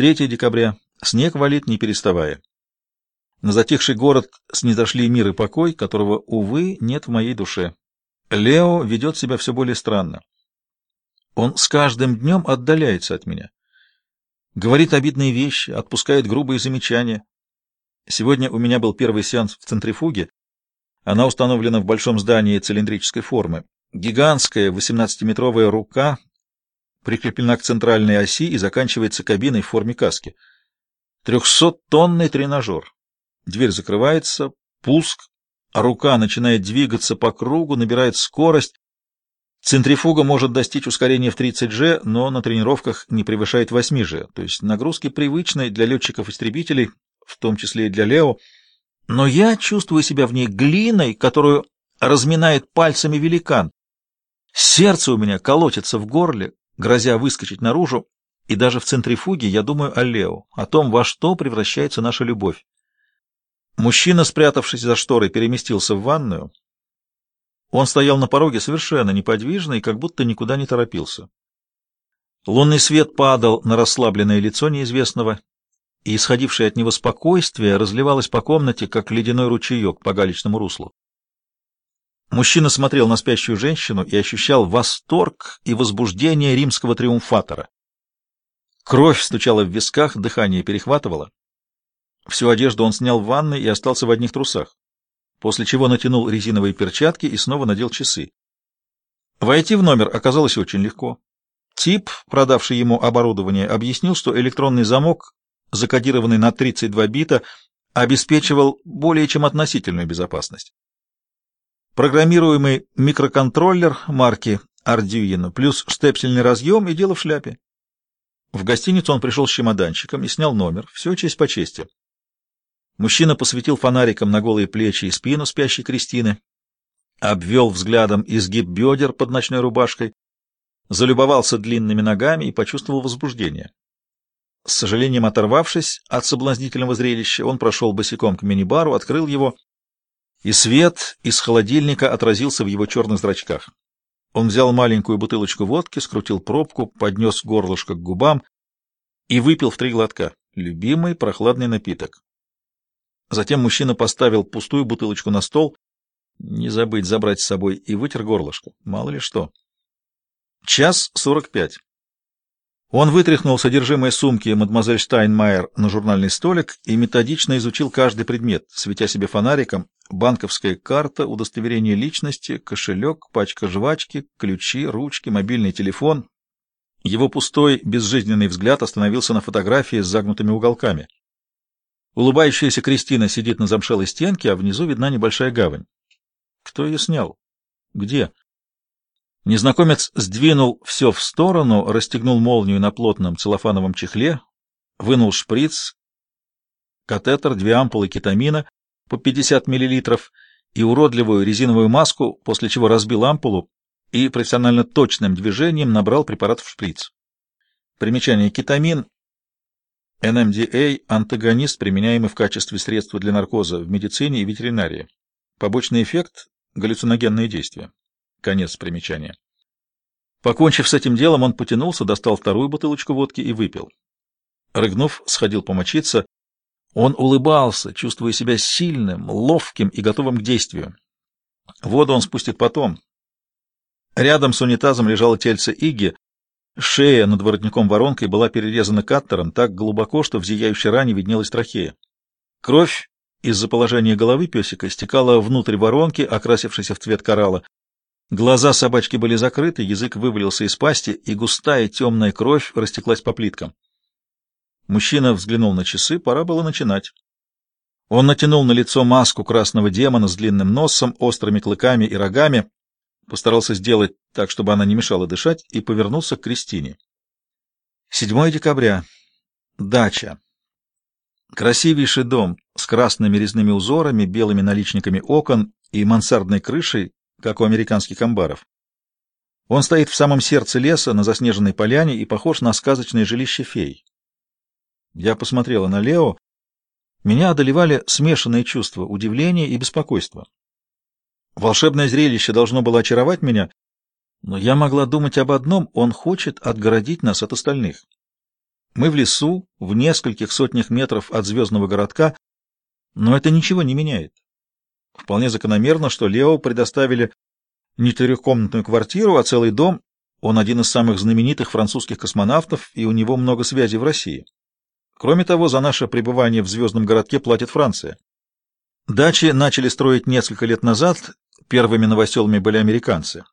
3 декабря. Снег валит, не переставая. На затихший город снизошли мир и покой, которого, увы, нет в моей душе. Лео ведет себя все более странно. Он с каждым днем отдаляется от меня. Говорит обидные вещи, отпускает грубые замечания. Сегодня у меня был первый сеанс в центрифуге. Она установлена в большом здании цилиндрической формы. Гигантская 18-метровая рука прикреплена к центральной оси и заканчивается кабиной в форме каски. Трехсоттонный тренажер. Дверь закрывается, пуск, а рука начинает двигаться по кругу, набирает скорость. Центрифуга может достичь ускорения в 30 G, но на тренировках не превышает 8 G, то есть нагрузки привычные для летчиков-истребителей, в том числе и для Лео. Но я чувствую себя в ней глиной, которую разминает пальцами великан. Сердце у меня колотится в горле, грозя выскочить наружу, и даже в центрифуге я думаю о Лео, о том, во что превращается наша любовь. Мужчина, спрятавшись за шторой, переместился в ванную. Он стоял на пороге совершенно неподвижно и как будто никуда не торопился. Лунный свет падал на расслабленное лицо неизвестного, и исходившее от него спокойствие разливалось по комнате, как ледяной ручеек по галечному руслу. Мужчина смотрел на спящую женщину и ощущал восторг и возбуждение римского триумфатора. Кровь стучала в висках, дыхание перехватывало. Всю одежду он снял в ванной и остался в одних трусах, после чего натянул резиновые перчатки и снова надел часы. Войти в номер оказалось очень легко. Тип, продавший ему оборудование, объяснил, что электронный замок, закодированный на 32 бита, обеспечивал более чем относительную безопасность. Программируемый микроконтроллер марки Arduino плюс штепсельный разъем и дело в шляпе. В гостиницу он пришел с чемоданчиком и снял номер. Все честь по чести. Мужчина посветил фонариком на голые плечи и спину спящей Кристины, обвел взглядом изгиб бедер под ночной рубашкой, залюбовался длинными ногами и почувствовал возбуждение. С сожалением оторвавшись от соблазнительного зрелища, он прошел босиком к мини-бару, открыл его, и свет из холодильника отразился в его черных зрачках. Он взял маленькую бутылочку водки, скрутил пробку, поднес горлышко к губам и выпил в три глотка. Любимый прохладный напиток. Затем мужчина поставил пустую бутылочку на стол, не забыть забрать с собой, и вытер горлышко. Мало ли что. Час сорок пять. Он вытряхнул содержимое сумки мадемуазель Штайнмайер на журнальный столик и методично изучил каждый предмет, светя себе фонариком, банковская карта, удостоверение личности, кошелек, пачка жвачки, ключи, ручки, мобильный телефон. Его пустой, безжизненный взгляд остановился на фотографии с загнутыми уголками. Улыбающаяся Кристина сидит на замшелой стенке, а внизу видна небольшая гавань. Кто ее снял? Где? Незнакомец сдвинул все в сторону, расстегнул молнию на плотном целлофановом чехле, вынул шприц, катетер, две ампулы кетамина по 50 мл и уродливую резиновую маску, после чего разбил ампулу и профессионально точным движением набрал препарат в шприц. Примечание. Кетамин NMDA – антагонист, применяемый в качестве средства для наркоза в медицине и ветеринарии. Побочный эффект – галлюциногенные действия. Конец примечания. Покончив с этим делом, он потянулся, достал вторую бутылочку водки и выпил. Рыгнув, сходил помочиться. Он улыбался, чувствуя себя сильным, ловким и готовым к действию. Воду он спустит потом. Рядом с унитазом лежало тельце Иги, Шея над воротником воронкой была перерезана каттером так глубоко, что в зияющей ране виднелась трахея. Кровь из-за положения головы песика стекала внутрь воронки, окрасившейся в цвет коралла. Глаза собачки были закрыты, язык вывалился из пасти, и густая темная кровь растеклась по плиткам. Мужчина взглянул на часы, пора было начинать. Он натянул на лицо маску красного демона с длинным носом, острыми клыками и рогами, постарался сделать так, чтобы она не мешала дышать, и повернулся к Кристине. 7 декабря. Дача. Красивейший дом с красными резными узорами, белыми наличниками окон и мансардной крышей, как у американских амбаров. Он стоит в самом сердце леса, на заснеженной поляне, и похож на сказочное жилище фей. Я посмотрела на Лео. Меня одолевали смешанные чувства удивления и беспокойства. Волшебное зрелище должно было очаровать меня, но я могла думать об одном — он хочет отгородить нас от остальных. Мы в лесу, в нескольких сотнях метров от звездного городка, но это ничего не меняет. Вполне закономерно, что Лео предоставили не трехкомнатную квартиру, а целый дом. Он один из самых знаменитых французских космонавтов, и у него много связей в России. Кроме того, за наше пребывание в звездном городке платит Франция. Дачи начали строить несколько лет назад, первыми новоселами были американцы.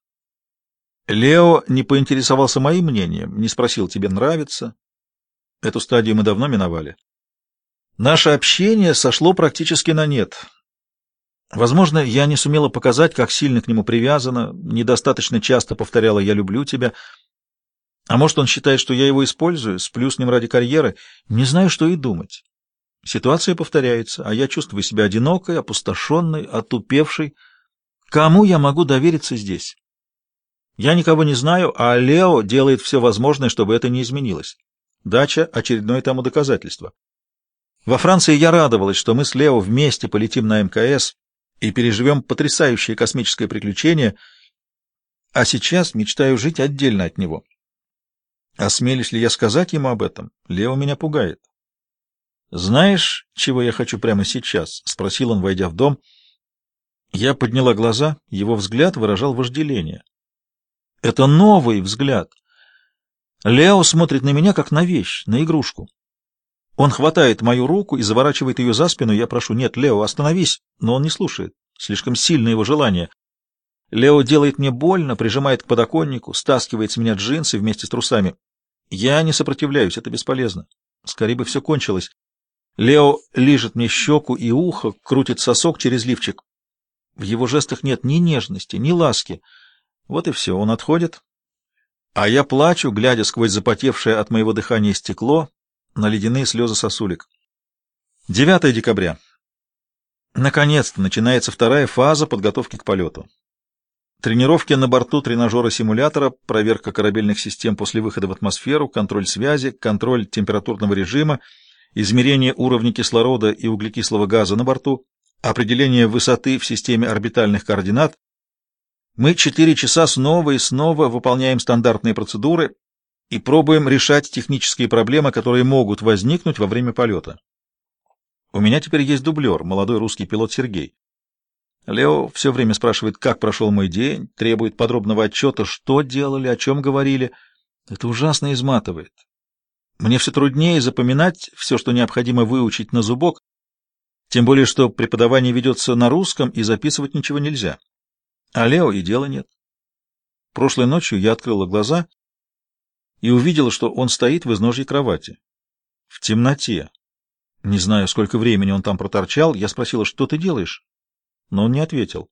Лео не поинтересовался моим мнением, не спросил, тебе нравится. Эту стадию мы давно миновали. Наше общение сошло практически на нет. Возможно, я не сумела показать, как сильно к нему привязана, недостаточно часто повторяла «я люблю тебя». А может, он считает, что я его использую, сплю с ним ради карьеры. Не знаю, что и думать. Ситуация повторяется, а я чувствую себя одинокой, опустошенной, отупевшей. Кому я могу довериться здесь? Я никого не знаю, а Лео делает все возможное, чтобы это не изменилось. Дача — очередное тому доказательство. Во Франции я радовалась, что мы с Лео вместе полетим на МКС и переживем потрясающее космическое приключение, а сейчас мечтаю жить отдельно от него. Осмелюсь ли я сказать ему об этом? Лео меня пугает. «Знаешь, чего я хочу прямо сейчас?» — спросил он, войдя в дом. Я подняла глаза, его взгляд выражал вожделение. Это новый взгляд. Лео смотрит на меня, как на вещь, на игрушку. Он хватает мою руку и заворачивает ее за спину. Я прошу, нет, Лео, остановись. Но он не слушает. Слишком сильно его желание. Лео делает мне больно, прижимает к подоконнику, стаскивает с меня джинсы вместе с трусами. Я не сопротивляюсь, это бесполезно. Скорее бы все кончилось. Лео лижет мне щеку и ухо, крутит сосок через лифчик. В его жестах нет ни нежности, ни ласки. Вот и все, он отходит. А я плачу, глядя сквозь запотевшее от моего дыхания стекло на ледяные слезы сосулек. 9 декабря. Наконец-то начинается вторая фаза подготовки к полету. Тренировки на борту тренажера-симулятора, проверка корабельных систем после выхода в атмосферу, контроль связи, контроль температурного режима, измерение уровня кислорода и углекислого газа на борту, определение высоты в системе орбитальных координат. Мы четыре часа снова и снова выполняем стандартные процедуры и пробуем решать технические проблемы, которые могут возникнуть во время полета. У меня теперь есть дублер, молодой русский пилот Сергей. Лео все время спрашивает, как прошел мой день, требует подробного отчета, что делали, о чем говорили. Это ужасно изматывает. Мне все труднее запоминать все, что необходимо выучить на зубок, тем более, что преподавание ведется на русском, и записывать ничего нельзя. А Лео и дела нет. Прошлой ночью я открыла глаза и увидела, что он стоит в изножье кровати. В темноте. Не знаю, сколько времени он там проторчал. Я спросила, что ты делаешь? но он не ответил.